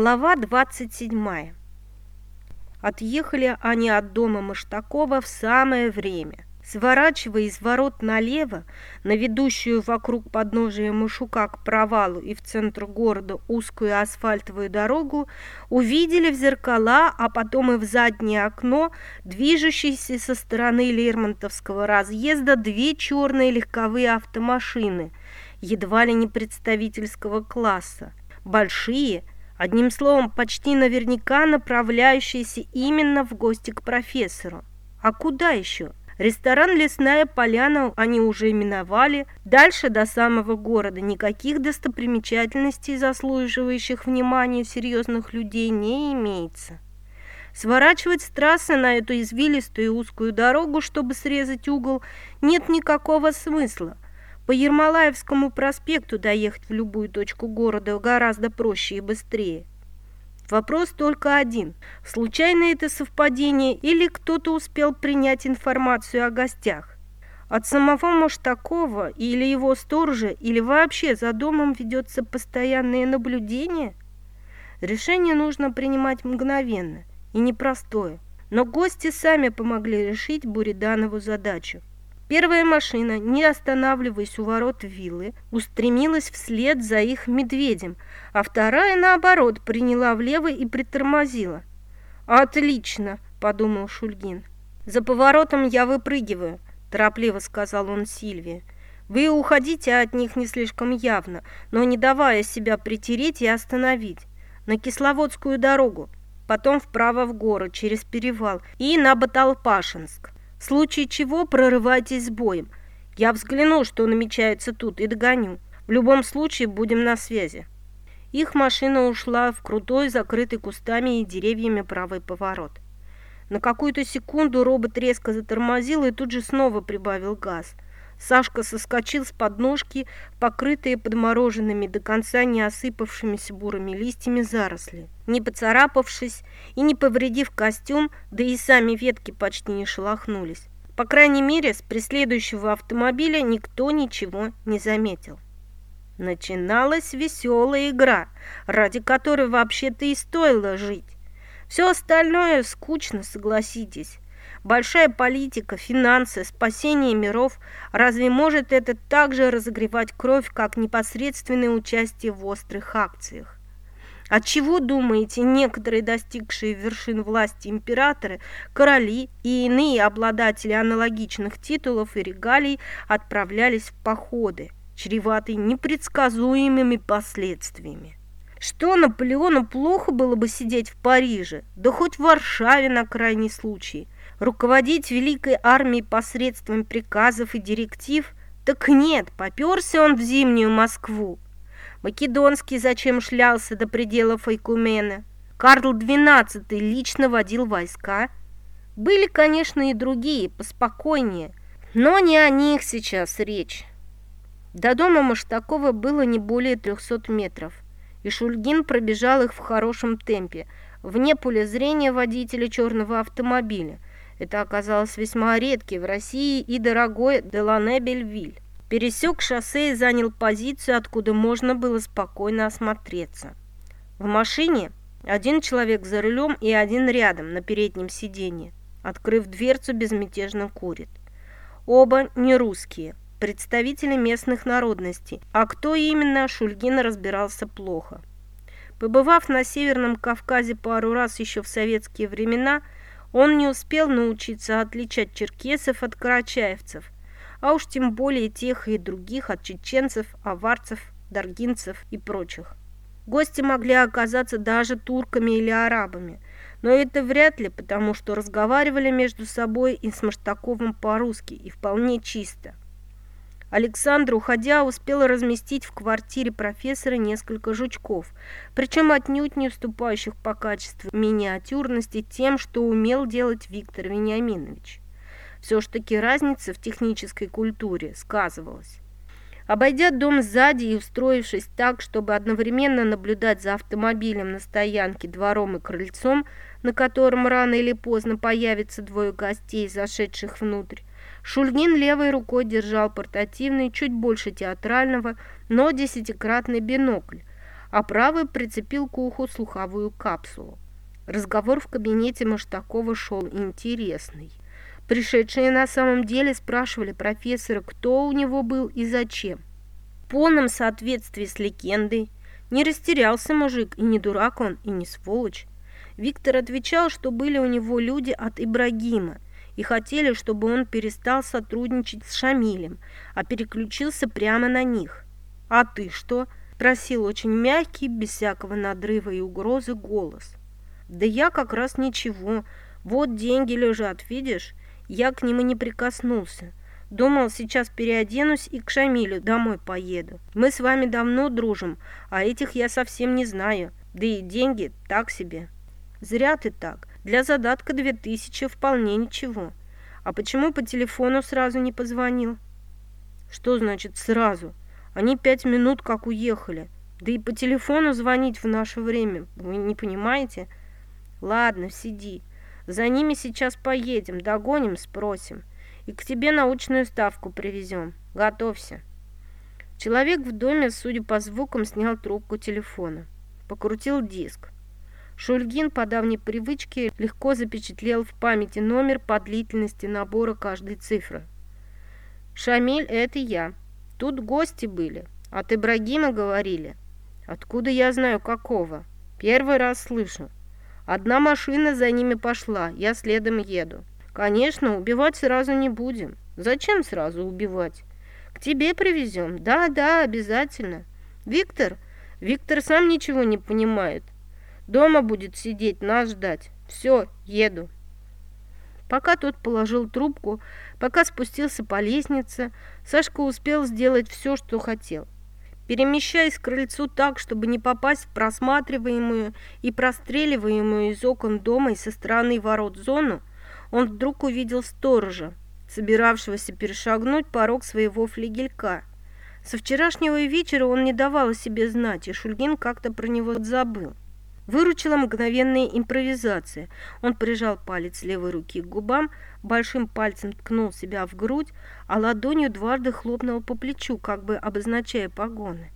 Глава 27. Отъехали они от дома Маштакова в самое время. Сворачивая из ворот налево, на ведущую вокруг подножия Машука к провалу и в центр города узкую асфальтовую дорогу, увидели в зеркала, а потом и в заднее окно, движущиеся со стороны Лермонтовского разъезда две черные легковые автомашины, едва ли не представительского класса, большие – Одним словом, почти наверняка направляющиеся именно в гости к профессору. А куда еще? Ресторан «Лесная поляна» они уже именовали. Дальше до самого города никаких достопримечательностей, заслуживающих внимания серьезных людей, не имеется. Сворачивать с трассы на эту извилистую узкую дорогу, чтобы срезать угол, нет никакого смысла – по Ермолаевскому проспекту доехать в любую точку города гораздо проще и быстрее. Вопрос только один. Случайно это совпадение или кто-то успел принять информацию о гостях? От самого Маштакова или его сторожа, или вообще за домом ведется постоянное наблюдение? Решение нужно принимать мгновенно и непростое. Но гости сами помогли решить Буриданову задачу. Первая машина, не останавливаясь у ворот виллы, устремилась вслед за их медведем, а вторая, наоборот, приняла влево и притормозила. «Отлично!» – подумал Шульгин. «За поворотом я выпрыгиваю», – торопливо сказал он Сильвии. «Вы уходите от них не слишком явно, но не давая себя притереть и остановить. На Кисловодскую дорогу, потом вправо в город через перевал и на Баталпашинск. В случае чего прорывайтесь с боем. Я взгляну, что намечается тут, и догоню. В любом случае будем на связи». Их машина ушла в крутой, закрытый кустами и деревьями правый поворот. На какую-то секунду робот резко затормозил и тут же снова прибавил газ. Сашка соскочил с подножки, покрытые подмороженными до конца не осыпавшимися бурыми листьями заросли. Не поцарапавшись и не повредив костюм, да и сами ветки почти не шелохнулись. По крайней мере, с преследующего автомобиля никто ничего не заметил. Начиналась веселая игра, ради которой вообще-то и стоило жить. Все остальное скучно, согласитесь. Большая политика, финансы, спасение миров. Разве может это также разогревать кровь, как непосредственное участие в острых акциях? От чего думаете, некоторые достигшие вершин власти императоры, короли и иные обладатели аналогичных титулов и регалий отправлялись в походы, чреватые непредсказуемыми последствиями? Что Наполеону плохо было бы сидеть в Париже, да хоть в Варшаве на крайний случай – руководить великой армией посредством приказов и директив? Так нет, поперся он в зимнюю Москву. Македонский зачем шлялся до пределов Айкумена? Карл XII лично водил войска. Были, конечно, и другие, поспокойнее, но не о них сейчас речь. До дома Маштакова было не более 300 метров, и Шульгин пробежал их в хорошем темпе, вне поля зрения водителя черного автомобиля – это оказалось весьма редкий в России и дорогой Делане-Бельвиль. Пересек шоссе и занял позицию, откуда можно было спокойно осмотреться. В машине один человек за рулем и один рядом на переднем сиденье. Открыв дверцу, безмятежно курит. Оба не русские, представители местных народностей, а кто именно, Шульгин разбирался плохо. Побывав на Северном Кавказе пару раз еще в советские времена – он не успел научиться отличать черкесов от карачаевцев, а уж тем более тех и других от чеченцев, аварцев, даргинцев и прочих. Гости могли оказаться даже турками или арабами, но это вряд ли, потому что разговаривали между собой и с Маштаковым по-русски, и вполне чисто. Александр, уходя, успел разместить в квартире профессора несколько жучков, причем отнюдь не уступающих по качеству миниатюрности тем, что умел делать Виктор Вениаминович. Все ж таки разница в технической культуре сказывалась. Обойдя дом сзади и устроившись так, чтобы одновременно наблюдать за автомобилем на стоянке, двором и крыльцом, на котором рано или поздно появится двое гостей, зашедших внутрь, Шульгин левой рукой держал портативный, чуть больше театрального, но десятикратный бинокль, а правый прицепил к уху слуховую капсулу. Разговор в кабинете Маштакова шел интересный. Пришедшие на самом деле спрашивали профессора, кто у него был и зачем. В полном соответствии с легендой не растерялся мужик, и не дурак он, и не сволочь. Виктор отвечал, что были у него люди от Ибрагима и хотели, чтобы он перестал сотрудничать с Шамилем, а переключился прямо на них. «А ты что?» – просил очень мягкий, без всякого надрыва и угрозы голос. «Да я как раз ничего. Вот деньги лежат, видишь? Я к ним и не прикоснулся. Думал, сейчас переоденусь и к Шамилю домой поеду. Мы с вами давно дружим, а этих я совсем не знаю. Да и деньги так себе. Зря ты так. Для задатка две тысячи вполне ничего. А почему по телефону сразу не позвонил? Что значит сразу? Они пять минут как уехали. Да и по телефону звонить в наше время, вы не понимаете? Ладно, сиди. За ними сейчас поедем, догоним, спросим. И к тебе научную ставку привезем. Готовься. Человек в доме, судя по звукам, снял трубку телефона. Покрутил диск. Шульгин по давней привычке легко запечатлел в памяти номер по длительности набора каждой цифры. «Шамиль, это я. Тут гости были. От Ибрагима говорили. Откуда я знаю, какого? Первый раз слышу. Одна машина за ними пошла, я следом еду. Конечно, убивать сразу не будем. Зачем сразу убивать? К тебе привезем. Да, да, обязательно. Виктор? Виктор сам ничего не понимает. Дома будет сидеть, нас ждать. Все, еду. Пока тот положил трубку, пока спустился по лестнице, Сашка успел сделать все, что хотел – Перемещаясь к крыльцу так, чтобы не попасть в просматриваемую и простреливаемую из окон дома и со стороны ворот зону, он вдруг увидел сторожа, собиравшегося перешагнуть порог своего флигелька. Со вчерашнего вечера он не давал о себе знать, и Шульгин как-то про него забыл. Выручила мгновенная импровизация. Он прижал палец левой руки к губам, большим пальцем ткнул себя в грудь, а ладонью дважды хлопнул по плечу, как бы обозначая погоны.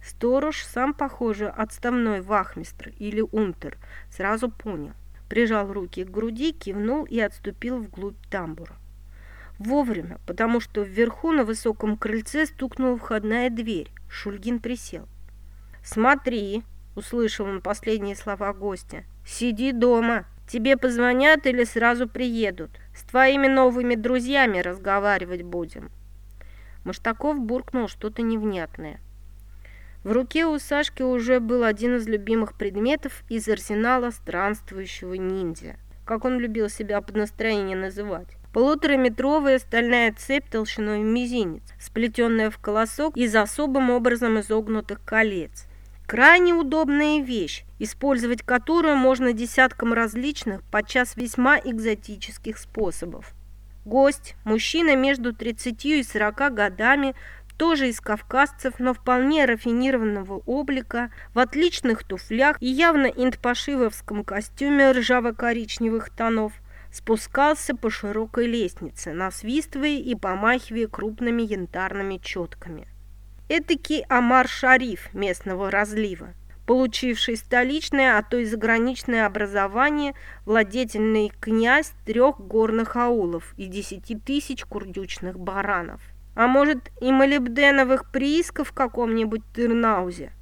Сторож, сам, похоже, отставной вахмистр или унтер, сразу понял. Прижал руки к груди, кивнул и отступил вглубь тамбура. Вовремя, потому что вверху на высоком крыльце стукнула входная дверь. Шульгин присел. «Смотри!» Услышал он последние слова гостя. «Сиди дома. Тебе позвонят или сразу приедут. С твоими новыми друзьями разговаривать будем». Маштаков буркнул что-то невнятное. В руке у Сашки уже был один из любимых предметов из арсенала странствующего ниндзя, как он любил себя под настроение называть. Полутораметровая стальная цепь толщиной в мизинец, сплетенная в колосок из особым образом изогнутых колец. Крайне удобная вещь, использовать которую можно десяткам различных, подчас весьма экзотических способов. Гость, мужчина между 30 и 40 годами, тоже из кавказцев, но вполне рафинированного облика, в отличных туфлях и явно интпошивовском костюме ржаво-коричневых тонов, спускался по широкой лестнице, насвистывая и помахивая крупными янтарными четками. Этакий Амар Шариф местного разлива, получивший столичное, а то и заграничное образование, владетельный князь трех горных аулов и десяти тысяч курдючных баранов. А может, и молибденовых приисков в каком-нибудь Тырнаузе?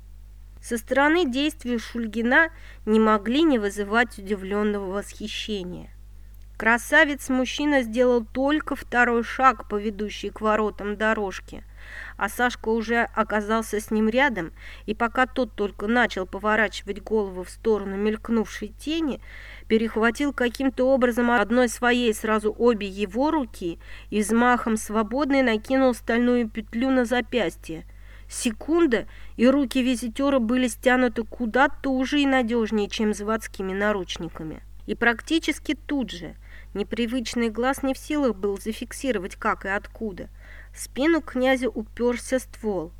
Со стороны действий Шульгина не могли не вызывать удивленного восхищения. Красавец-мужчина сделал только второй шаг по ведущей к воротам дорожке – а Сашка уже оказался с ним рядом, и пока тот только начал поворачивать голову в сторону мелькнувшей тени, перехватил каким-то образом одной своей сразу обе его руки и взмахом свободной накинул стальную петлю на запястье. Секунда, и руки визитера были стянуты куда-то уже и надежнее, чем заводскими наручниками. И практически тут же непривычный глаз не в силах был зафиксировать как и откуда – в спину князя уперся ствол,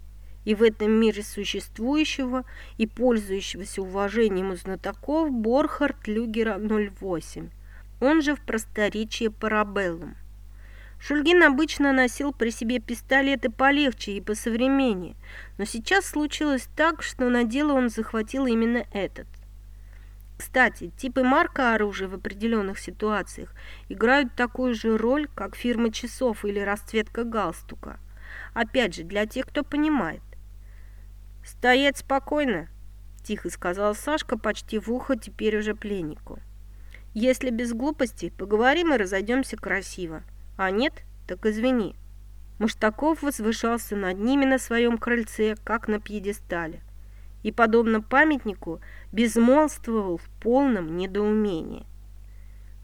и в этом мире существующего и пользующегося уважением у знатоков Борхард Люгера 08, он же в просторечии Парабеллум. Шульгин обычно носил при себе пистолеты полегче и посовременнее, но сейчас случилось так, что на дело он захватил именно этот. Кстати, типы марка оружия в определенных ситуациях играют такую же роль, как фирма часов или расцветка галстука. Опять же, для тех, кто понимает. «Стоять спокойно», – тихо сказал Сашка почти в ухо теперь уже пленнику. «Если без глупостей, поговорим и разойдемся красиво. А нет, так извини. Маштаков возвышался над ними на своем крыльце, как на пьедестале, и, подобно памятнику, безмолвствовал в полном недоумении.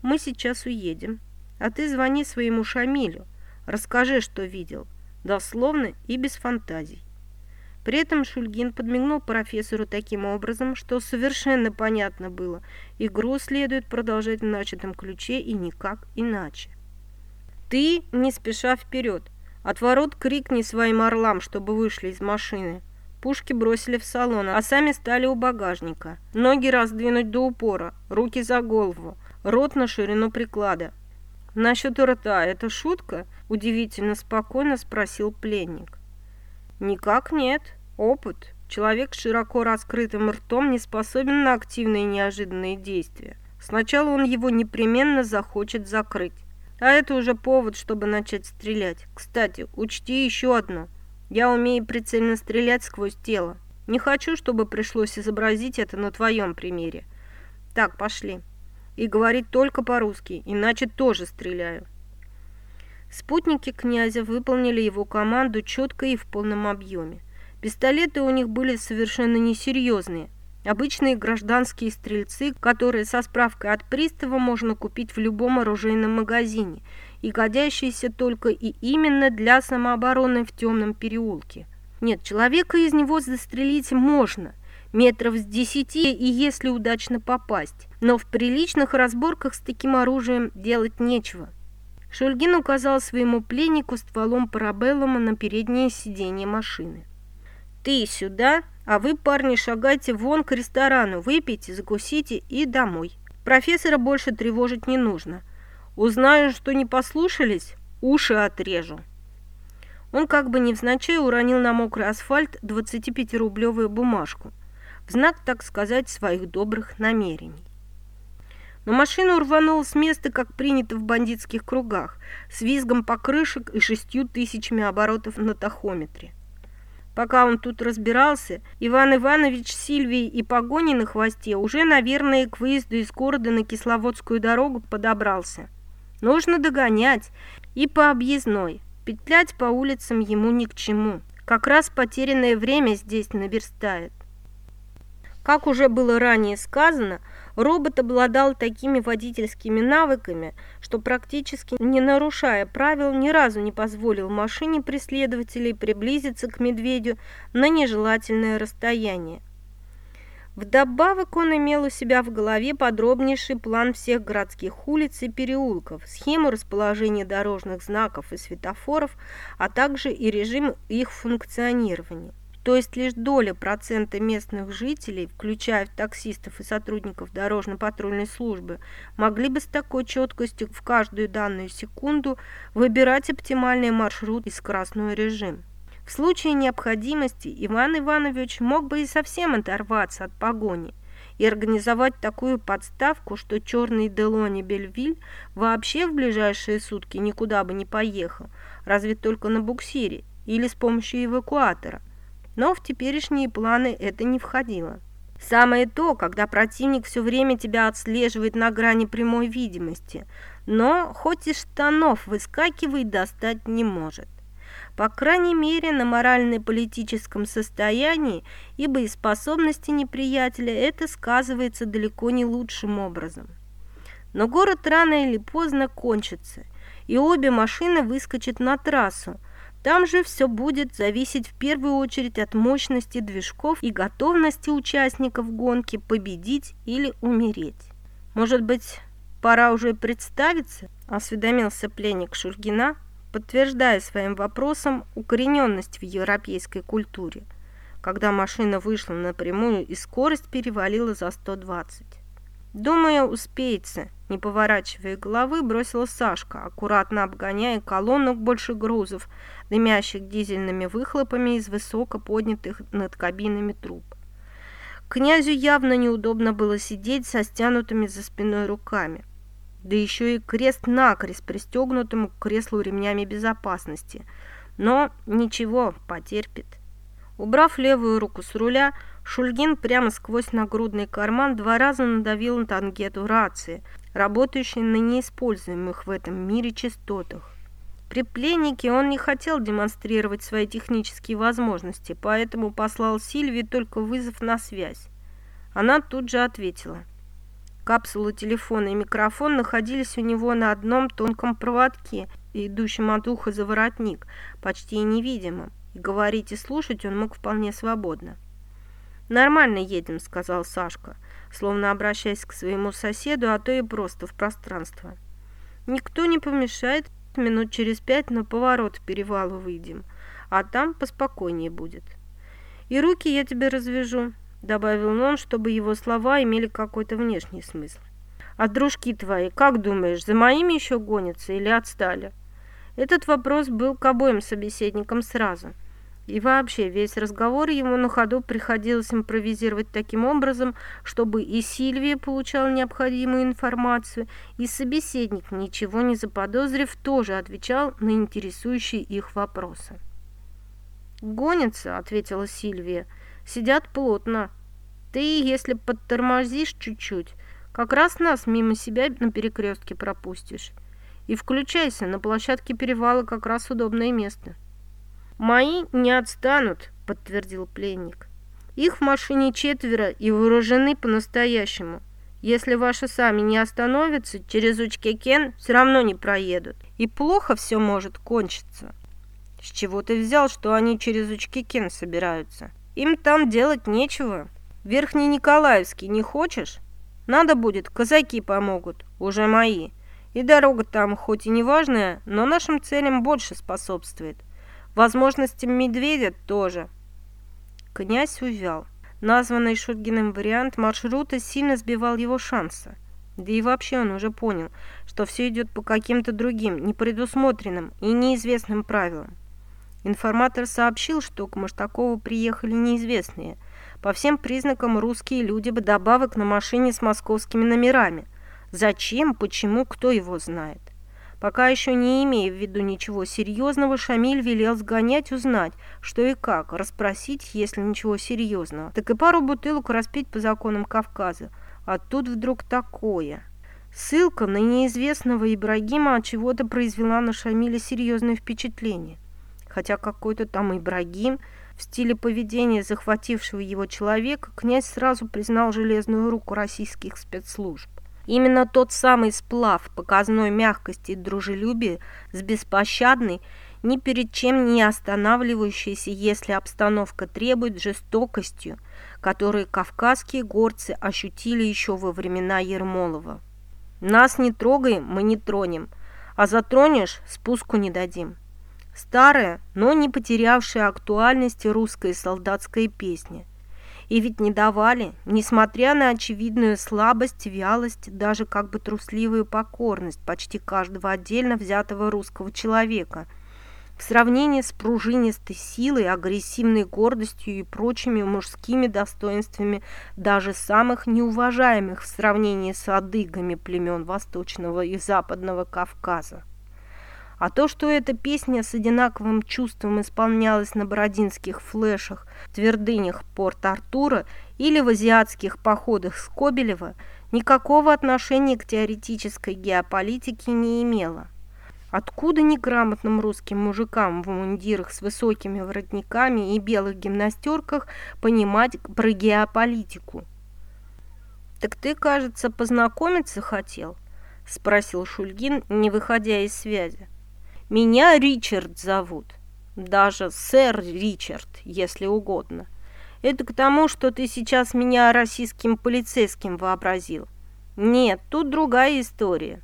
«Мы сейчас уедем, а ты звони своему Шамилю, расскажи, что видел, дословно и без фантазий». При этом Шульгин подмигнул профессору таким образом, что совершенно понятно было, игру следует продолжать в начатом ключе и никак иначе. Ты не спеша вперед. От ворот крикни своим орлам, чтобы вышли из машины. Пушки бросили в салон, а сами стали у багажника. Ноги раздвинуть до упора, руки за голову, рот на ширину приклада. «Насчет рта это шутка?» – удивительно спокойно спросил пленник. «Никак нет. Опыт. Человек с широко раскрытым ртом не способен на активные неожиданные действия. Сначала он его непременно захочет закрыть. А это уже повод, чтобы начать стрелять. Кстати, учти еще одно. Я умею прицельно стрелять сквозь тело. Не хочу, чтобы пришлось изобразить это на твоем примере. Так, пошли. И говорить только по-русски, иначе тоже стреляю. Спутники князя выполнили его команду четко и в полном объеме. Пистолеты у них были совершенно несерьезные, Обычные гражданские стрельцы, которые со справкой от пристава можно купить в любом оружейном магазине и годящиеся только и именно для самообороны в темном переулке. Нет, человека из него застрелить можно, метров с десяти и если удачно попасть, но в приличных разборках с таким оружием делать нечего. Шульгин указал своему пленнику стволом парабеллума на переднее сиденье машины. «Ты сюда, а вы, парни, шагайте вон к ресторану, выпейте, закусите и домой. Профессора больше тревожить не нужно. Узнаю, что не послушались, уши отрежу». Он как бы невзначай уронил на мокрый асфальт 25-рублевую бумажку, в знак, так сказать, своих добрых намерений. Но машина рванула с места, как принято в бандитских кругах, с визгом покрышек и шестью тысячами оборотов на тахометре. Пока он тут разбирался, Иван Иванович с Сильвией и погони на хвосте уже, наверное, к выезду из города на Кисловодскую дорогу подобрался. Нужно догонять и по объездной. Петлять по улицам ему ни к чему. Как раз потерянное время здесь наверстает. Как уже было ранее сказано, робот обладал такими водительскими навыками, что практически не нарушая правил, ни разу не позволил машине преследователей приблизиться к медведю на нежелательное расстояние. Вдобавок он имел у себя в голове подробнейший план всех городских улиц и переулков, схему расположения дорожных знаков и светофоров, а также и режим их функционирования то есть лишь доля процента местных жителей, включая таксистов и сотрудников дорожно-патрульной службы, могли бы с такой четкостью в каждую данную секунду выбирать оптимальный маршрут и скоростной режим. В случае необходимости Иван Иванович мог бы и совсем оторваться от погони и организовать такую подставку, что черный Делони Бельвиль вообще в ближайшие сутки никуда бы не поехал, разве только на буксире или с помощью эвакуатора но в теперешние планы это не входило. Самое то, когда противник все время тебя отслеживает на грани прямой видимости, но хоть из штанов выскакивает, достать не может. По крайней мере, на морально-политическом состоянии и боеспособности неприятеля это сказывается далеко не лучшим образом. Но город рано или поздно кончится, и обе машины выскочат на трассу, там же все будет зависеть в первую очередь от мощности движков и готовности участников гонки победить или умереть. Может быть, пора уже представиться? Осведомился пленник Шургина, подтверждая своим вопросом укорененность в европейской культуре, когда машина вышла напрямую и скорость перевалила за 120. «Думаю, успеется», — не поворачивая головы, бросила Сашка, аккуратно обгоняя колонну больше грузов, дымящих дизельными выхлопами из высоко поднятых над кабинами труб. Князю явно неудобно было сидеть со стянутыми за спиной руками, да еще и крест-накрест пристегнутым к креслу ремнями безопасности. Но ничего, потерпит. Убрав левую руку с руля, Шульгин прямо сквозь нагрудный карман два раза надавил на тангету рации, работающей на неиспользуемых в этом мире частотах. При пленнике он не хотел демонстрировать свои технические возможности, поэтому послал Сильвии только вызов на связь. Она тут же ответила. Капсула телефона и микрофон находились у него на одном тонком проводке, идущем от уха за воротник, почти невидимом, и говорить и слушать он мог вполне свободно. «Нормально едем», — сказал Сашка, словно обращаясь к своему соседу, а то и просто в пространство. «Никто не помешает, минут через пять на поворот перевалу выйдем, а там поспокойнее будет. И руки я тебе развяжу», — добавил он, чтобы его слова имели какой-то внешний смысл. «А дружки твои, как думаешь, за моими еще гонятся или отстали?» Этот вопрос был к обоим собеседникам сразу — и вообще, весь разговор ему на ходу приходилось импровизировать таким образом, чтобы и Сильвия получала необходимую информацию, и собеседник, ничего не заподозрив, тоже отвечал на интересующие их вопросы. «Гонятся», — ответила Сильвия, — «сидят плотно. Ты, если подтормозишь чуть-чуть, как раз нас мимо себя на перекрестке пропустишь. И включайся, на площадке перевала как раз удобное место». «Мои не отстанут», — подтвердил пленник. «Их в машине четверо и вооружены по-настоящему. Если ваши сами не остановятся, через Учкекен все равно не проедут. И плохо все может кончиться». «С чего ты взял, что они через Учкекен собираются? Им там делать нечего. Верхний Николаевский не хочешь? Надо будет, казаки помогут, уже мои. И дорога там хоть и не важная, но нашим целям больше способствует. Возможностям медведя тоже. Князь увял. Названный Шульгиным вариант маршрута сильно сбивал его шансы. Да и вообще он уже понял, что все идет по каким-то другим, непредусмотренным и неизвестным правилам. Информатор сообщил, что к Маштакову приехали неизвестные. По всем признакам русские люди, добавок на машине с московскими номерами. Зачем, почему, кто его знает. Пока еще не имея в виду ничего серьезного, Шамиль велел сгонять, узнать, что и как, расспросить, если ничего серьезного, так и пару бутылок распить по законам Кавказа. А тут вдруг такое. Ссылка на неизвестного Ибрагима от чего-то произвела на Шамиля серьезное впечатление. Хотя какой-то там Ибрагим в стиле поведения захватившего его человека князь сразу признал железную руку российских спецслужб. Именно тот самый сплав показной мягкости и дружелюбия с беспощадной, ни перед чем не останавливающейся, если обстановка требует, жестокостью, которую кавказские горцы ощутили еще во времена Ермолова. «Нас не трогай, мы не тронем, а затронешь – спуску не дадим». Старая, но не потерявшая актуальности русская солдатская песня – и ведь не давали, несмотря на очевидную слабость, вялость, даже как бы трусливую покорность почти каждого отдельно взятого русского человека. В сравнении с пружинистой силой, агрессивной гордостью и прочими мужскими достоинствами даже самых неуважаемых в сравнении с адыгами племен Восточного и Западного Кавказа. А то, что эта песня с одинаковым чувством исполнялась на бородинских флешах, твердынях Порт-Артура или в азиатских походах Скобелева, никакого отношения к теоретической геополитике не имело. Откуда неграмотным русским мужикам в мундирах с высокими воротниками и белых гимнастерках понимать про геополитику? «Так ты, кажется, познакомиться хотел?» – спросил Шульгин, не выходя из связи. Меня Ричард зовут. Даже сэр Ричард, если угодно. Это к тому, что ты сейчас меня российским полицейским вообразил. Нет, тут другая история.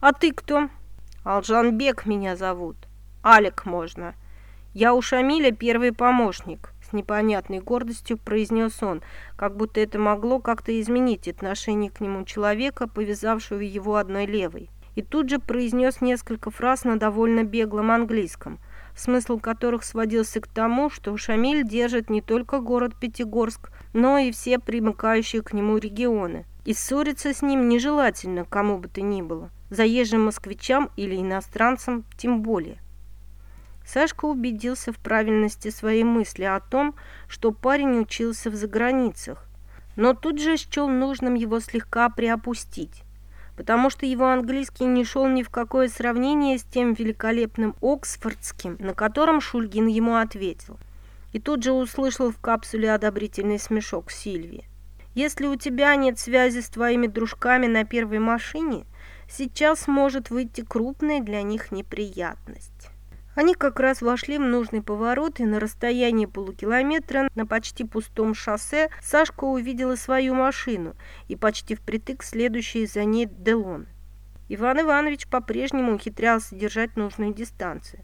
А ты кто? Алжанбек меня зовут. Алик можно. Я у Шамиля первый помощник. с непонятной гордостью произнес он, как будто это могло как-то изменить отношение к нему человека, повязавшего его одной левой. И тут же произнес несколько фраз на довольно беглом английском, смысл которых сводился к тому, что Шамиль держит не только город Пятигорск, но и все примыкающие к нему регионы. И ссориться с ним нежелательно кому бы то ни было, заезжим москвичам или иностранцам тем более. Сашка убедился в правильности своей мысли о том, что парень учился в заграницах, но тут же счел нужным его слегка приопустить, потому что его английский не шел ни в какое сравнение с тем великолепным оксфордским, на котором Шульгин ему ответил. И тут же услышал в капсуле одобрительный смешок Сильвии. «Если у тебя нет связи с твоими дружками на первой машине, сейчас может выйти крупная для них неприятность». Они как раз вошли в нужный поворот, и на расстоянии полукилометра на почти пустом шоссе Сашка увидела свою машину и почти впритык следующий за ней Делон. Иван Иванович по-прежнему ухитрялся держать нужную дистанцию.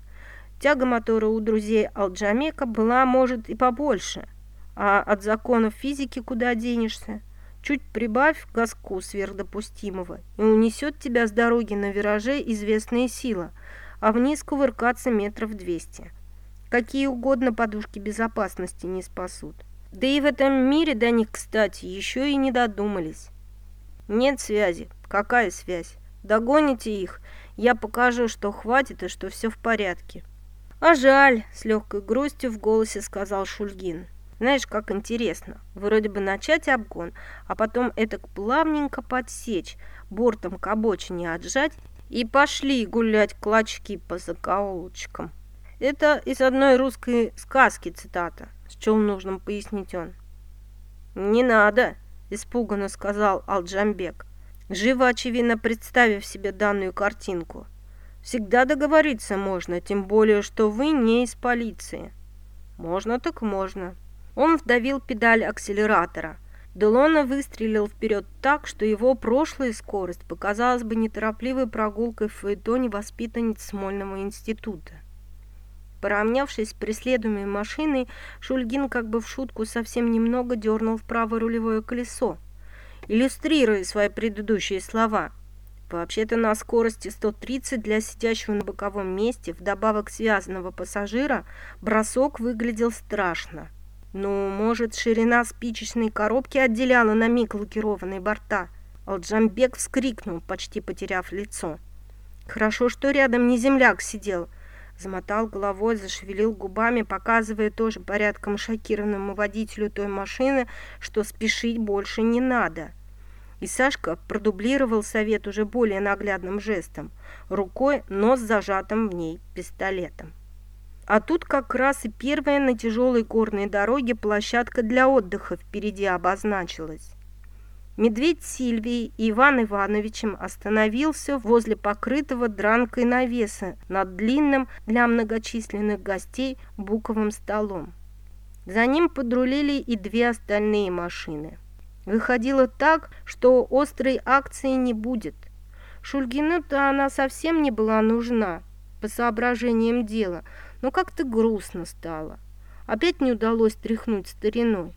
Тяга мотора у друзей Алджамека была, может, и побольше, а от законов физики куда денешься? Чуть прибавь газку сверхдопустимого, и унесет тебя с дороги на вираже известная сила – а вниз кувыркаться метров двести. Какие угодно подушки безопасности не спасут. Да и в этом мире до них, кстати, еще и не додумались. Нет связи. Какая связь? Догоните их, я покажу, что хватит и что все в порядке. А жаль, с легкой грустью в голосе сказал Шульгин. Знаешь, как интересно. Вроде бы начать обгон, а потом это плавненько подсечь, бортом к обочине отжать и пошли гулять клочки по закоулочкам. Это из одной русской сказки цитата, счел нужным пояснить он. «Не надо», – испуганно сказал Алджамбек, живо очевидно представив себе данную картинку. «Всегда договориться можно, тем более, что вы не из полиции». «Можно так можно». Он вдавил педаль акселератора – Делона выстрелил вперед так, что его прошлая скорость показалась бы неторопливой прогулкой в фаэтоне воспитанниц Смольного института. Поравнявшись с преследуемой машиной, Шульгин как бы в шутку совсем немного дернул вправо рулевое колесо, иллюстрируя свои предыдущие слова. Вообще-то на скорости 130 для сидящего на боковом месте, вдобавок связанного пассажира, бросок выглядел страшно. Ну, может, ширина спичечной коробки отделяла на миг лакированные борта. Алджамбек вскрикнул, почти потеряв лицо. Хорошо, что рядом не земляк сидел. Замотал головой, зашевелил губами, показывая тоже порядком шокированному водителю той машины, что спешить больше не надо. И Сашка продублировал совет уже более наглядным жестом, рукой, но с зажатым в ней пистолетом. А тут как раз и первая на тяжелой горной дороге площадка для отдыха впереди обозначилась. Медведь Сильвии и Иван Ивановичем остановился возле покрытого дранкой навеса над длинным для многочисленных гостей буковым столом. За ним подрулили и две остальные машины. Выходило так, что острой акции не будет. Шульгину-то она совсем не была нужна, по соображениям дела – но как-то грустно стало. Опять не удалось тряхнуть стариной.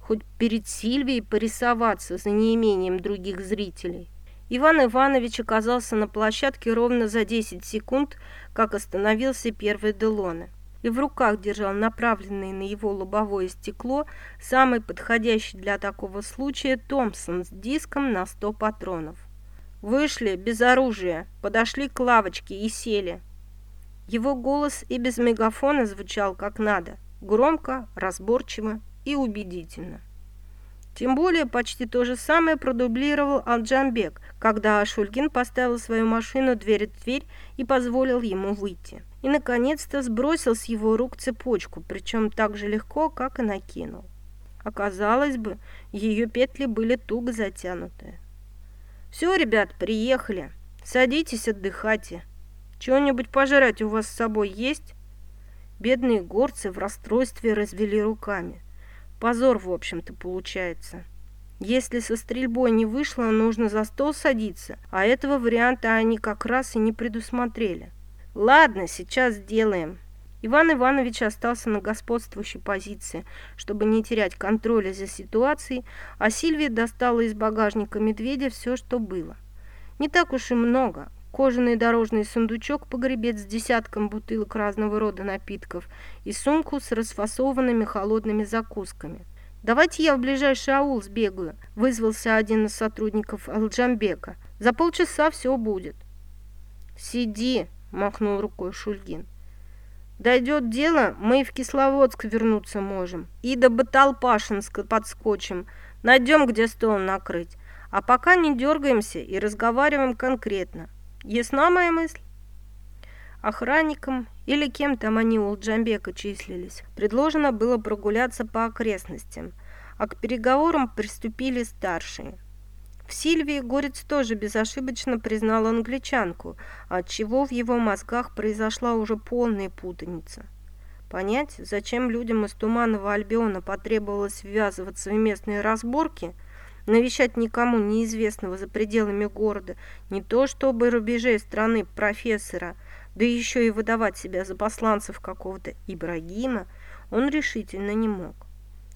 Хоть перед Сильвией порисоваться за неимением других зрителей. Иван Иванович оказался на площадке ровно за 10 секунд, как остановился первый Делона. И в руках держал направленный на его лобовое стекло самый подходящий для такого случая Томпсон с диском на 100 патронов. Вышли без оружия, подошли к лавочке и сели. Его голос и без мегафона звучал как надо, громко, разборчиво и убедительно. Тем более почти то же самое продублировал Алджамбек, когда Шульгин поставил свою машину дверь в дверь и позволил ему выйти. И, наконец-то, сбросил с его рук цепочку, причем так же легко, как и накинул. Оказалось бы, ее петли были туго затянуты. «Все, ребят, приехали. Садитесь, отдыхайте. Чего-нибудь пожрать у вас с собой есть?» Бедные горцы в расстройстве развели руками. Позор, в общем-то, получается. Если со стрельбой не вышло, нужно за стол садиться, а этого варианта они как раз и не предусмотрели. «Ладно, сейчас сделаем». Иван Иванович остался на господствующей позиции, чтобы не терять контроля за ситуацией, а Сильвия достала из багажника медведя все, что было. Не так уж и много. Кожаный дорожный сундучок погребец с десятком бутылок разного рода напитков и сумку с расфасованными холодными закусками. «Давайте я в ближайший аул сбегаю», – вызвался один из сотрудников Алджамбека. «За полчаса все будет». «Сиди», – махнул рукой Шульгин. Дойдет дело, мы и в Кисловодск вернуться можем. И до Баталпашинска подскочим. Найдем, где стол накрыть. А пока не дергаемся и разговариваем конкретно. Ясна моя мысль? Охранникам или кем там они у Джамбека числились, предложено было прогуляться по окрестностям, а к переговорам приступили старшие – в Сильвии Горец тоже безошибочно признал англичанку, отчего в его мозгах произошла уже полная путаница. Понять, зачем людям из Туманного Альбиона потребовалось ввязываться в местные разборки, навещать никому неизвестного за пределами города, не то чтобы рубежей страны профессора, да еще и выдавать себя за посланцев какого-то Ибрагима, он решительно не мог.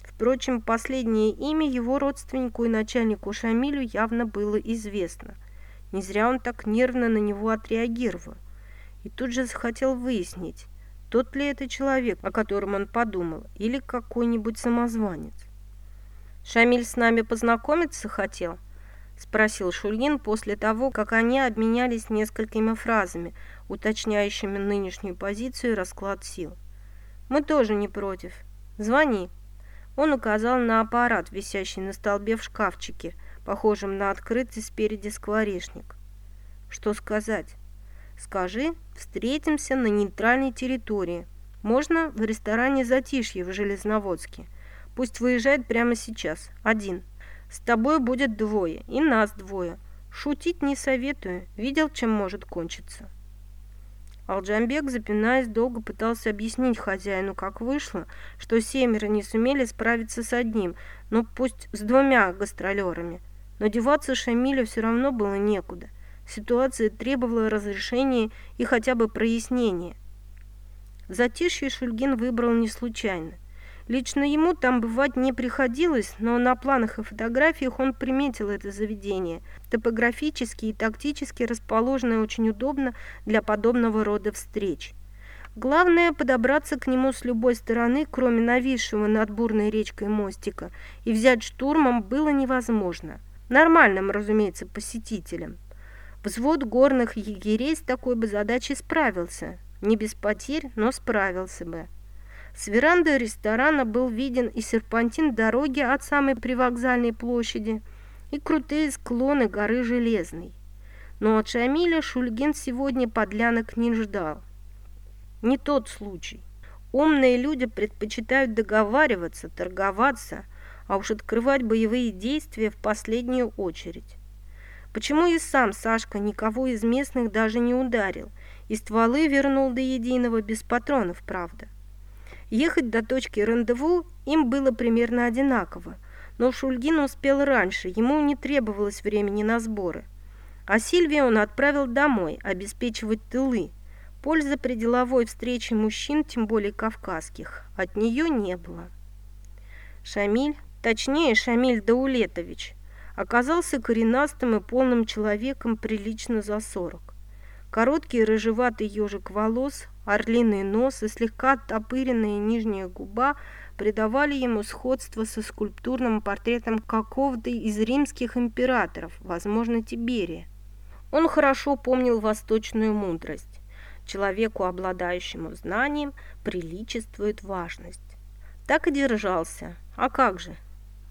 Впрочем, последнее имя его родственнику и начальнику Шамилю явно было известно. Не зря он так нервно на него отреагировал. И тут же захотел выяснить, тот ли это человек, о котором он подумал, или какой-нибудь самозванец. «Шамиль с нами познакомиться хотел?» – спросил Шульгин после того, как они обменялись несколькими фразами, уточняющими нынешнюю позицию и расклад сил. «Мы тоже не против. Звони». Он указал на аппарат, висящий на столбе в шкафчике, похожем на открытый спереди скворечник. Что сказать? Скажи, встретимся на нейтральной территории. Можно в ресторане «Затишье» в Железноводске. Пусть выезжает прямо сейчас, один. С тобой будет двое, и нас двое. Шутить не советую, видел, чем может кончиться. Алджамбек, запинаясь, долго пытался объяснить хозяину, как вышло, что семеро не сумели справиться с одним, но пусть с двумя гастролерами. Но деваться Шамилю все равно было некуда. Ситуация требовала разрешения и хотя бы прояснения. Затишье Шульгин выбрал не случайно. Лично ему там бывать не приходилось, но на планах и фотографиях он приметил это заведение, топографически и тактически расположенное очень удобно для подобного рода встреч. Главное – подобраться к нему с любой стороны, кроме нависшего над бурной речкой мостика, и взять штурмом было невозможно. Нормальным, разумеется, посетителям. Взвод горных егерей с такой бы задачей справился. Не без потерь, но справился бы. С веранды ресторана был виден и серпантин дороги от самой привокзальной площади, и крутые склоны горы Железной. Но от Шамиля Шульгин сегодня подлянок не ждал. Не тот случай. Умные люди предпочитают договариваться, торговаться, а уж открывать боевые действия в последнюю очередь. Почему и сам Сашка никого из местных даже не ударил, и стволы вернул до единого без патронов, правда? Ехать до точки рандеву им было примерно одинаково, но Шульгин успел раньше, ему не требовалось времени на сборы. А Сильвию он отправил домой, обеспечивать тылы. Пользы при деловой встрече мужчин, тем более кавказских, от нее не было. Шамиль, точнее Шамиль Даулетович, оказался коренастым и полным человеком прилично за сорок. Короткий рыжеватый ежик волос, Орлиный нос и слегка оттопыренная нижняя губа придавали ему сходство со скульптурным портретом какого-то из римских императоров, возможно, Тиберия. Он хорошо помнил восточную мудрость. Человеку, обладающему знанием, приличествует важность. Так и держался. А как же?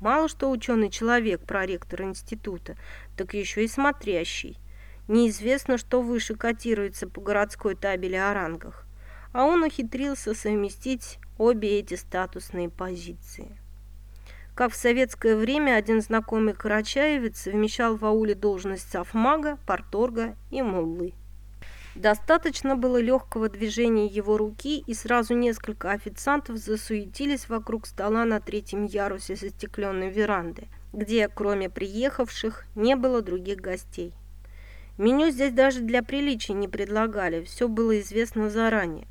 Мало что ученый человек, проректор института, так еще и смотрящий – Неизвестно, что выше котируется по городской табели о рангах, а он ухитрился совместить обе эти статусные позиции. Как в советское время один знакомый карачаевец совмещал в ауле должность совмага, порторга и муллы. Достаточно было легкого движения его руки, и сразу несколько официантов засуетились вокруг стола на третьем ярусе застекленной веранды, где, кроме приехавших, не было других гостей. Меню здесь даже для приличия не предлагали, все было известно заранее.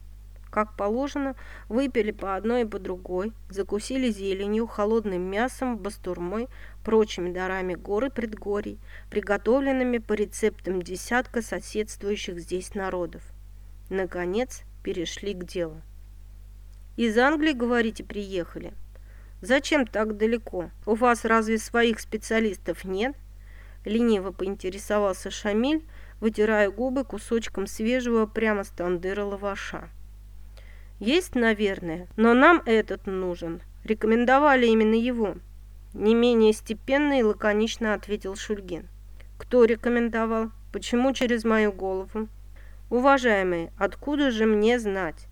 как положено, выпили по одной и по другой, закусили зеленью, холодным мясом, бастурмой, прочими дарами горы предгорий, приготовленными по рецептам десятка соседствующих здесь народов. Наконец, перешли к делу. «Из Англии, говорите, приехали? Зачем так далеко? У вас разве своих специалистов нет?» Лениво поинтересовался Шамиль, вытирая губы кусочком свежего прямо с тандыра лаваша. «Есть, наверное, но нам этот нужен. Рекомендовали именно его». Не менее степенно и лаконично ответил Шульгин. «Кто рекомендовал? Почему через мою голову?» «Уважаемые, откуда же мне знать?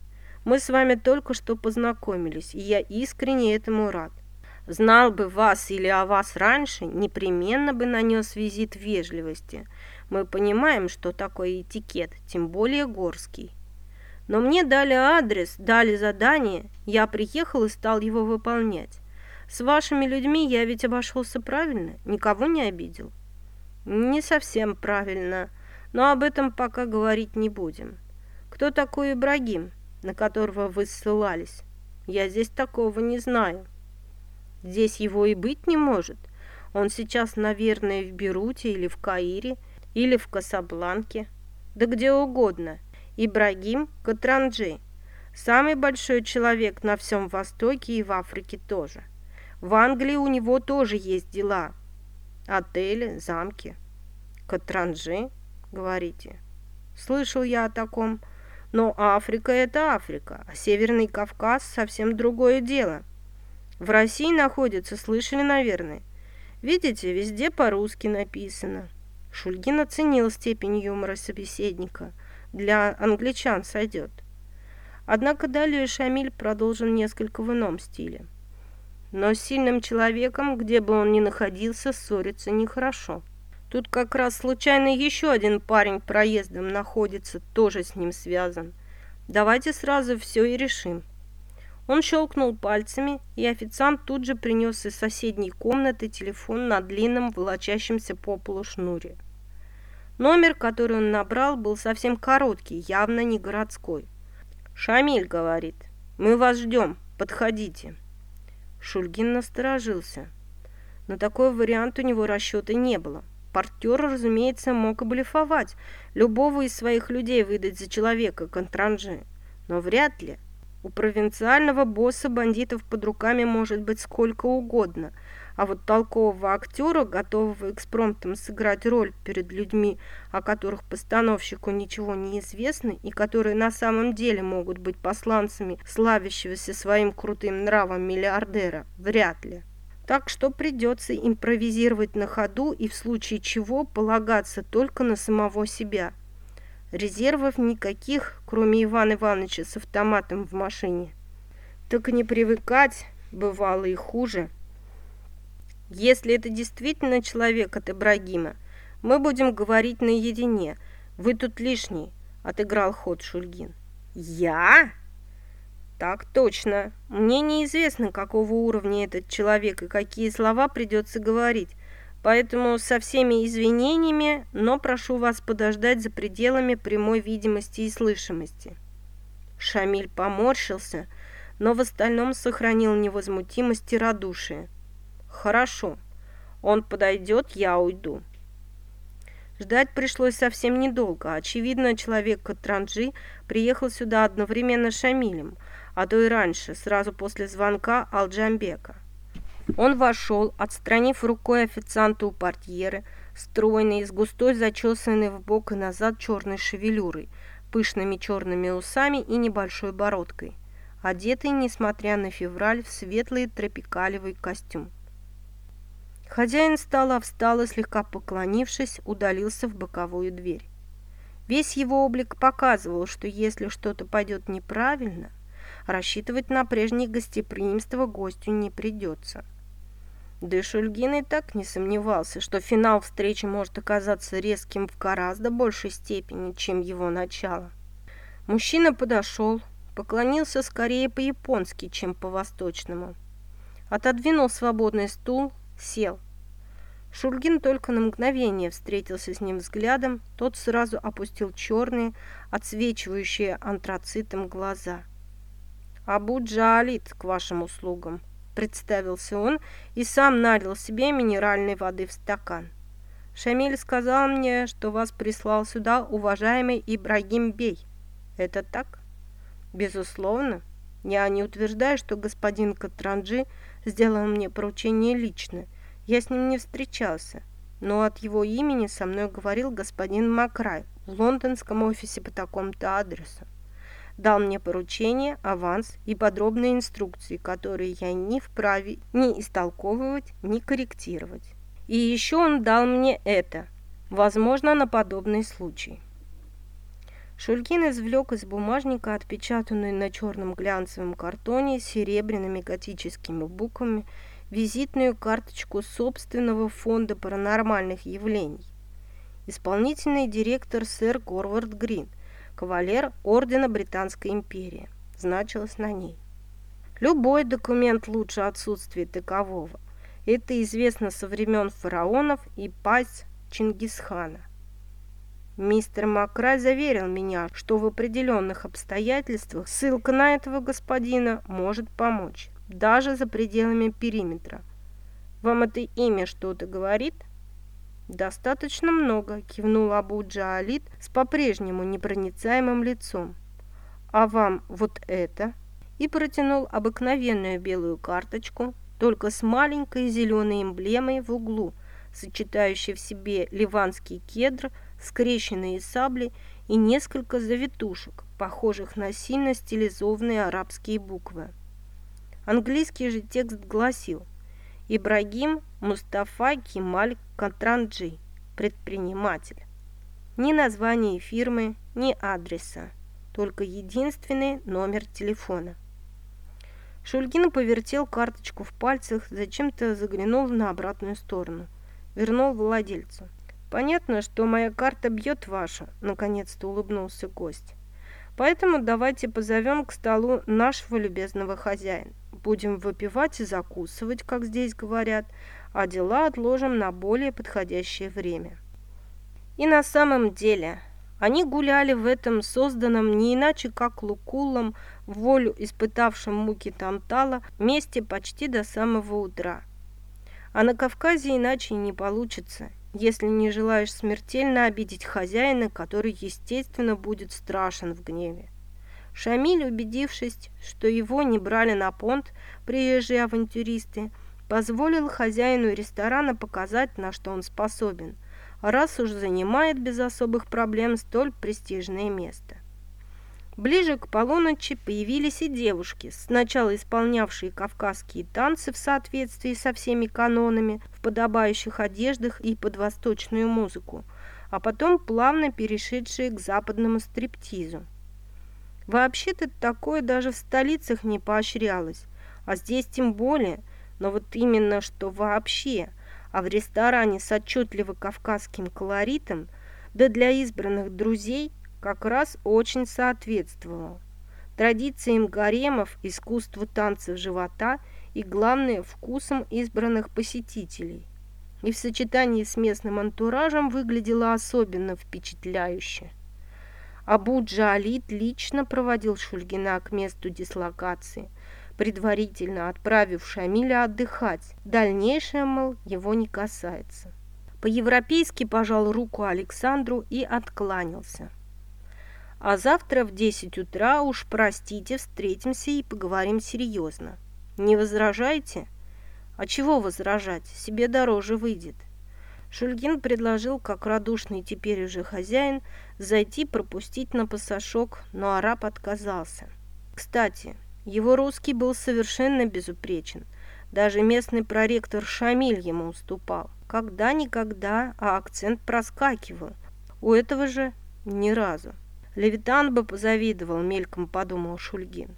Мы с вами только что познакомились, и я искренне этому рад. Знал бы вас или о вас раньше, непременно бы нанес визит вежливости. Мы понимаем, что такое этикет, тем более горский. Но мне дали адрес, дали задание, я приехал и стал его выполнять. С вашими людьми я ведь обошелся правильно, никого не обидел. Не совсем правильно, но об этом пока говорить не будем. Кто такой Ибрагим, на которого вы ссылались? Я здесь такого не знаю. Здесь его и быть не может. Он сейчас, наверное, в Беруте или в Каире, или в Касабланке, да где угодно – Ибрагим Катранджи, самый большой человек на всем Востоке и в Африке тоже. В Англии у него тоже есть дела. Отели, замки. Катранджи, говорите. Слышал я о таком. Но Африка – это Африка, а Северный Кавказ – совсем другое дело. В России находится, слышали, наверное. Видите, везде по-русски написано. Шульгин оценил степень юмора собеседника – для англичан сойдет. Однако далее Шамиль продолжил несколько в ином стиле. Но с сильным человеком, где бы он ни находился, ссориться нехорошо. Тут как раз случайно еще один парень проездом находится, тоже с ним связан. Давайте сразу все и решим. Он щелкнул пальцами, и официант тут же принес из соседней комнаты телефон на длинном, волочащемся по полу шнуре. Номер, который он набрал, был совсем короткий, явно не городской. «Шамиль», — говорит, — «мы вас ждем, подходите». Шульгин насторожился. На такой вариант у него расчета не было. Портер, разумеется, мог и блефовать, любого из своих людей выдать за человека, контранжи. Но вряд ли. У провинциального босса бандитов под руками может быть сколько угодно — а вот толкового актера, готового экспромтом сыграть роль перед людьми, о которых постановщику ничего не известно и которые на самом деле могут быть посланцами славящегося своим крутым нравом миллиардера, вряд ли. Так что придется импровизировать на ходу и в случае чего полагаться только на самого себя. Резервов никаких, кроме Ивана Ивановича с автоматом в машине. Так не привыкать, бывало и хуже. Если это действительно человек от Ибрагима, мы будем говорить наедине. Вы тут лишний, отыграл ход Шульгин. Я? Так точно. Мне неизвестно, какого уровня этот человек и какие слова придется говорить. Поэтому со всеми извинениями, но прошу вас подождать за пределами прямой видимости и слышимости. Шамиль поморщился, но в остальном сохранил невозмутимость и радушие. Хорошо. Он подойдет, я уйду. Ждать пришлось совсем недолго. Очевидно, человек Катранджи приехал сюда одновременно с Шамилем, а то и раньше, сразу после звонка Алджамбека. Он вошел, отстранив рукой официанта у портьеры, стройный, с густой зачесанной в бок и назад черной шевелюрой, пышными черными усами и небольшой бородкой, одетый, несмотря на февраль, в светлый тропикалевый костюм. Хозяин стола встал слегка поклонившись, удалился в боковую дверь. Весь его облик показывал, что если что-то пойдет неправильно, рассчитывать на прежнее гостеприимство гостю не придется. Да и Шульгин и так не сомневался, что финал встречи может оказаться резким в гораздо большей степени, чем его начало. Мужчина подошел, поклонился скорее по-японски, чем по-восточному. Отодвинул свободный стул, сел. Шульгин только на мгновение встретился с ним взглядом, тот сразу опустил черные, отсвечивающие антрацитом глаза. «Абу Джалит к вашим услугам», — представился он и сам налил себе минеральной воды в стакан. «Шамиль сказал мне, что вас прислал сюда уважаемый Ибрагим Бей. Это так?» «Безусловно. Я не утверждаю, что господин Катранджи сделал мне поручение лично, — я с ним не встречался, но от его имени со мной говорил господин Макрай в лондонском офисе по такому-то адресу. Дал мне поручение, аванс и подробные инструкции, которые я не вправе ни истолковывать, ни корректировать. И еще он дал мне это, возможно, на подобный случай. Шулькин извлек из бумажника отпечатанную на черном глянцевом картоне серебряными готическими буквами визитную карточку собственного фонда паранормальных явлений. Исполнительный директор сэр Горвард Грин, кавалер Ордена Британской империи, значилось на ней. Любой документ лучше отсутствия такового. Это известно со времен фараонов и пасть Чингисхана. Мистер Макрай заверил меня, что в определенных обстоятельствах ссылка на этого господина может помочь даже за пределами периметра. Вам это имя что-то говорит? Достаточно много, кивнул Абу Джаалит с по-прежнему непроницаемым лицом. А вам вот это? И протянул обыкновенную белую карточку, только с маленькой зеленой эмблемой в углу, сочетающей в себе ливанский кедр, скрещенные сабли и несколько завитушек, похожих на сильно стилизованные арабские буквы. Английский же текст гласил «Ибрагим Мустафа Кемаль Катранджи, предприниматель». Ни названия фирмы, ни адреса, только единственный номер телефона. Шульгин повертел карточку в пальцах, зачем-то заглянул на обратную сторону. Вернул владельцу. «Понятно, что моя карта бьет вашу», — наконец-то улыбнулся гость. «Поэтому давайте позовем к столу нашего любезного хозяина. Будем выпивать и закусывать, как здесь говорят, а дела отложим на более подходящее время. И на самом деле они гуляли в этом созданном не иначе как Лукулом, волю испытавшим муки Тантала, месте почти до самого утра. А на Кавказе иначе не получится, если не желаешь смертельно обидеть хозяина, который, естественно, будет страшен в гневе. Шамиль, убедившись, что его не брали на понт приезжие авантюристы, позволил хозяину ресторана показать, на что он способен, раз уж занимает без особых проблем столь престижное место. Ближе к полуночи появились и девушки, сначала исполнявшие кавказские танцы в соответствии со всеми канонами, в подобающих одеждах и под восточную музыку, а потом плавно перешедшие к западному стриптизу. Вообще-то такое даже в столицах не поощрялось, а здесь тем более, но вот именно что вообще, а в ресторане с отчетливо кавказским колоритом, да для избранных друзей как раз очень соответствовало. Традициям гаремов, искусству танцев живота и, главное, вкусом избранных посетителей. И в сочетании с местным антуражем выглядело особенно впечатляюще. Абу Джалид лично проводил Шульгина к месту дислокации, предварительно отправив Шамиля отдыхать. Дальнейшее, мол, его не касается. По-европейски пожал руку Александру и откланялся. А завтра в 10 утра уж, простите, встретимся и поговорим серьезно. Не возражаете? А чего возражать? Себе дороже выйдет. Шульгин предложил, как радушный теперь уже хозяин, зайти пропустить на пасашок, но араб отказался. Кстати, его русский был совершенно безупречен. Даже местный проректор Шамиль ему уступал. Когда-никогда, а акцент проскакивал. У этого же ни разу. Левитан бы позавидовал, мельком подумал Шульгин.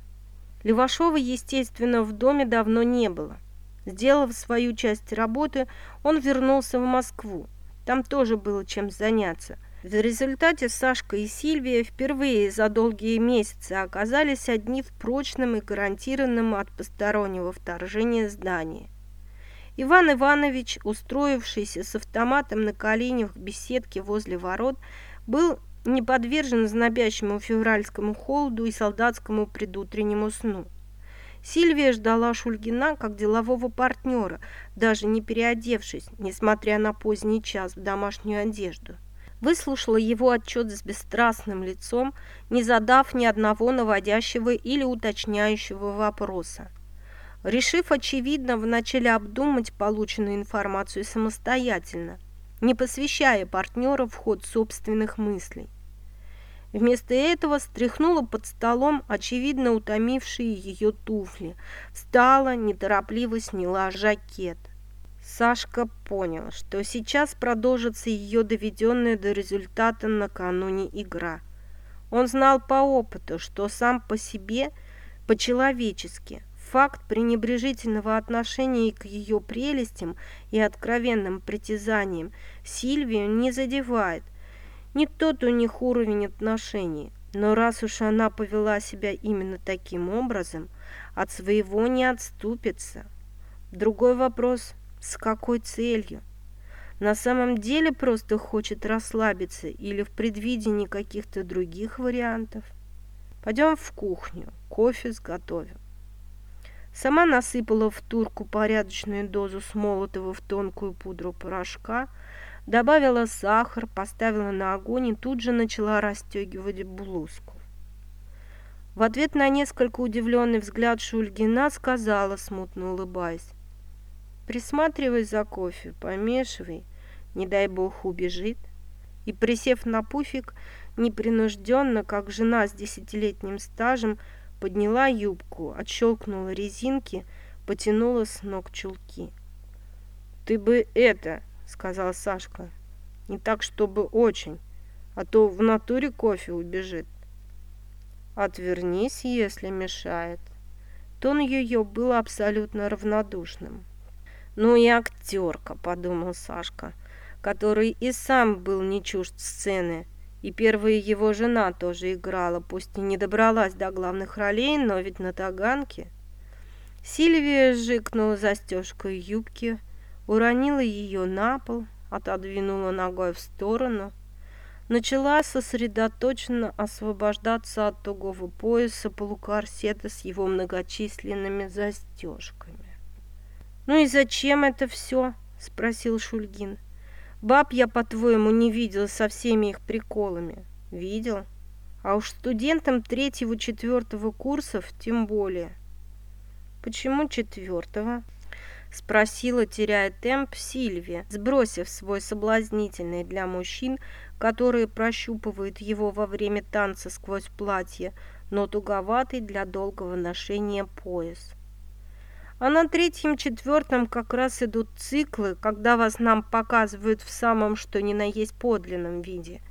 Левашова, естественно, в доме давно не было. Сделав свою часть работы, он вернулся в Москву. Там тоже было чем заняться. В результате Сашка и Сильвия впервые за долгие месяцы оказались одни в прочном и гарантированном от постороннего вторжения здании. Иван Иванович, устроившийся с автоматом на коленях в беседке возле ворот, был не подвержен знобящему февральскому холоду и солдатскому предутреннему сну. Сильвия ждала Шульгина как делового партнера, даже не переодевшись, несмотря на поздний час в домашнюю одежду. Выслушала его отчет с бесстрастным лицом, не задав ни одного наводящего или уточняющего вопроса. Решив, очевидно, вначале обдумать полученную информацию самостоятельно, не посвящая партнера в ход собственных мыслей. Вместо этого стряхнула под столом очевидно утомившие ее туфли, встала, неторопливо сняла жакет. Сашка понял, что сейчас продолжится ее доведенная до результата накануне игра. Он знал по опыту, что сам по себе, по-человечески, факт пренебрежительного отношения к ее прелестям и откровенным притязаниям Сильвию не задевает – не тот у них уровень отношений, но раз уж она повела себя именно таким образом, от своего не отступится. Другой вопрос – с какой целью? На самом деле просто хочет расслабиться или в предвидении каких-то других вариантов? Пойдем в кухню, кофе сготовим. Сама насыпала в турку порядочную дозу смолотого в тонкую пудру порошка – Добавила сахар, поставила на огонь и тут же начала расстегивать блузку. В ответ на несколько удивленный взгляд Шульгина сказала, смутно улыбаясь, «Присматривай за кофе, помешивай, не дай бог убежит». И, присев на пуфик, непринужденно, как жена с десятилетним стажем, подняла юбку, отщелкнула резинки, потянула с ног чулки. «Ты бы это!» сказал Сашка. Не так, чтобы очень, а то в натуре кофе убежит. Отвернись, если мешает. Тон ее был абсолютно равнодушным. «Ну и актерка», — подумал Сашка, который и сам был не чужд сцены, и первая его жена тоже играла, пусть и не добралась до главных ролей, но ведь на таганке. Сильвия жикнула застежкой юбки, уронила ее на пол, отодвинула ногой в сторону, начала сосредоточенно освобождаться от тугого пояса полукорсета с его многочисленными застежками. «Ну и зачем это все?» – спросил Шульгин. «Баб я, по-твоему, не видел со всеми их приколами». «Видел. А уж студентам третьего-четвертого курсов тем более». «Почему четвертого?» Спросила, теряя темп, Сильвия, сбросив свой соблазнительный для мужчин, которые прощупывают его во время танца сквозь платье, но туговатый для долгого ношения пояс. А на третьем-четвертом как раз идут циклы, когда вас нам показывают в самом что ни на есть подлинном виде.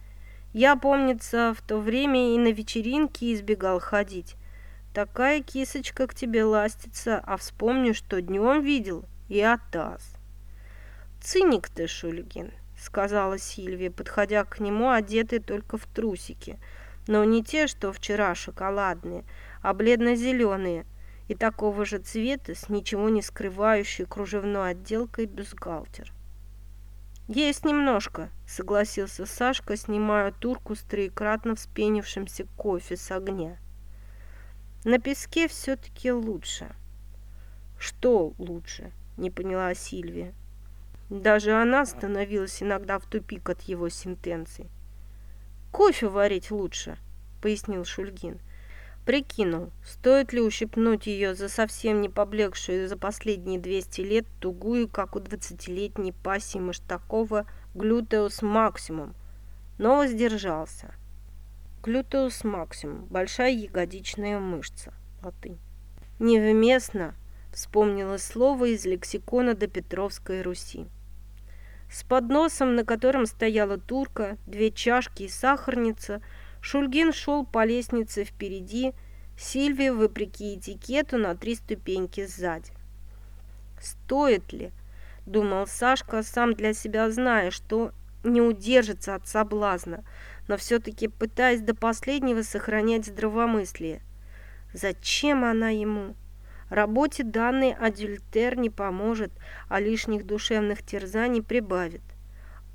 Я, помнится, в то время и на вечеринки избегал ходить. Такая кисочка к тебе ластится, а вспомню, что днем видел, и Атас. «Циник ты, Шульгин», — сказала Сильвия, подходя к нему, одетый только в трусики, но не те, что вчера шоколадные, а бледно-зеленые и такого же цвета с ничего не скрывающей кружевной отделкой бюстгальтер. «Есть немножко», — согласился Сашка, снимая турку с троекратно вспенившимся кофе с огня. На песке все-таки лучше. Что лучше? Не поняла Сильвия. Даже она становилась иногда в тупик от его сентенций. «Кофе варить лучше», — пояснил Шульгин. Прикинул, стоит ли ущипнуть ее за совсем не поблекшую за последние 200 лет тугую, как у двадцатилетней пассии Маштакова, глютеус максимум, но воздержался. Глютеус максимум – большая ягодичная мышца. Латынь. Невместно вспомнила слово из лексикона до Петровской Руси. С подносом, на котором стояла турка, две чашки и сахарница, Шульгин шел по лестнице впереди, Сильвия, вопреки этикету, на три ступеньки сзади. «Стоит ли?» – думал Сашка, сам для себя зная, что не удержится от соблазна – но все-таки пытаясь до последнего сохранять здравомыслие. Зачем она ему? Работе данный адюльтер не поможет, а лишних душевных терзаний прибавит.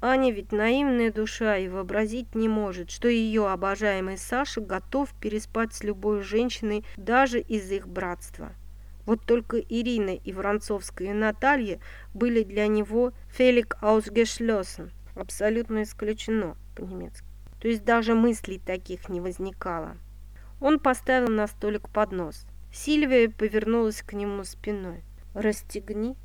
Аня ведь наивная душа и вообразить не может, что ее обожаемый Саша готов переспать с любой женщиной даже из их братства. Вот только Ирина и Воронцовская Наталья были для него «фелик ausgeschlossen» – абсолютно исключено по-немецки. То есть даже мыслей таких не возникало. Он поставил на столик поднос. Сильвия повернулась к нему спиной. «Расстегни».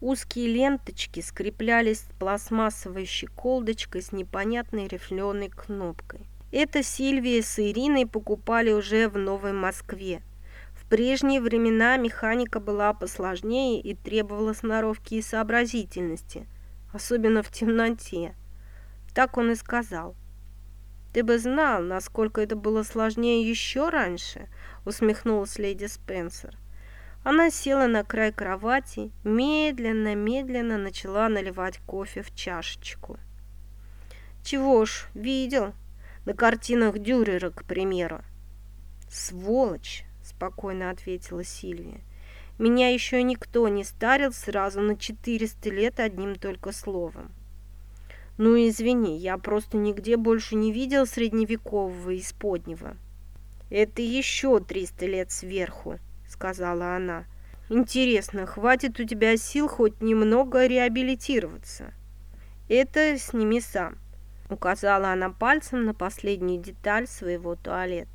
Узкие ленточки скреплялись пластмассовой щеколдочкой с непонятной рифленой кнопкой. Это Сильвия с Ириной покупали уже в Новой Москве. В прежние времена механика была посложнее и требовала сноровки и сообразительности, особенно в темноте. Так он и сказал. «Ты бы знал, насколько это было сложнее еще раньше», — усмехнулась леди Спенсер. Она села на край кровати, медленно-медленно начала наливать кофе в чашечку. «Чего ж, видел? На картинах Дюрера, к примеру». «Сволочь!» — спокойно ответила Сильвия. «Меня еще никто не старил сразу на четыреста лет одним только словом». «Ну, извини, я просто нигде больше не видел средневекового исподнего». «Это еще триста лет сверху», — сказала она. «Интересно, хватит у тебя сил хоть немного реабилитироваться?» «Это сними сам», — указала она пальцем на последнюю деталь своего туалета.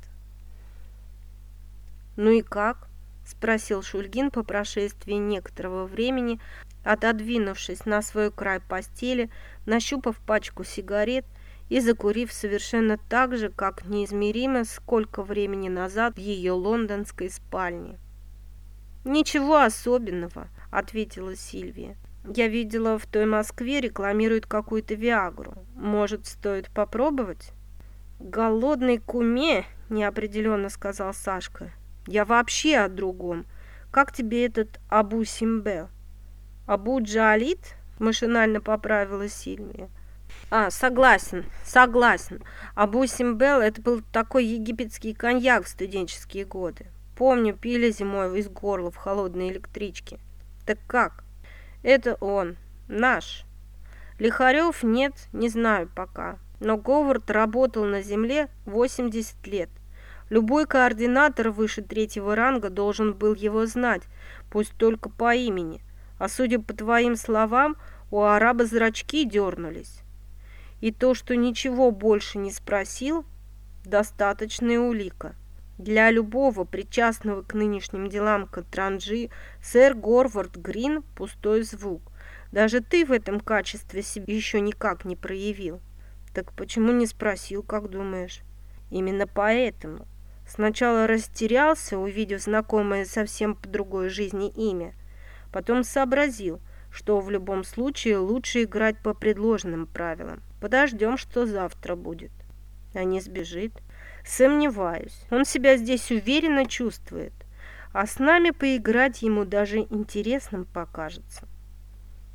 «Ну и как?» — спросил Шульгин по прошествии некоторого времени, отодвинувшись на свой край постели, нащупав пачку сигарет и закурив совершенно так же, как неизмеримо сколько времени назад в ее лондонской спальне. «Ничего особенного», — ответила Сильвия. «Я видела, в той Москве рекламируют какую-то Виагру. Может, стоит попробовать?» «Голодный куме», — неопределенно сказал Сашка. «Я вообще о другом. Как тебе этот Абу Симбел?» «Абу Джалит?» – машинально поправила Сильвия. «А, согласен, согласен. Абу Симбел – это был такой египетский коньяк в студенческие годы. Помню, пили зимой из горла в холодной электричке. Так как? Это он, наш. Лихарев нет, не знаю пока. Но Говард работал на земле 80 лет. Любой координатор выше третьего ранга должен был его знать, пусть только по имени – а судя по твоим словам, у араба зрачки дернулись. И то, что ничего больше не спросил, достаточная улика. Для любого причастного к нынешним делам Катранжи сэр Горвард Грин – пустой звук. Даже ты в этом качестве себе еще никак не проявил. Так почему не спросил, как думаешь? Именно поэтому. Сначала растерялся, увидев знакомое совсем по другой жизни имя – Потом сообразил, что в любом случае лучше играть по предложенным правилам. Подождем, что завтра будет. А не сбежит. Сомневаюсь. Он себя здесь уверенно чувствует. А с нами поиграть ему даже интересным покажется.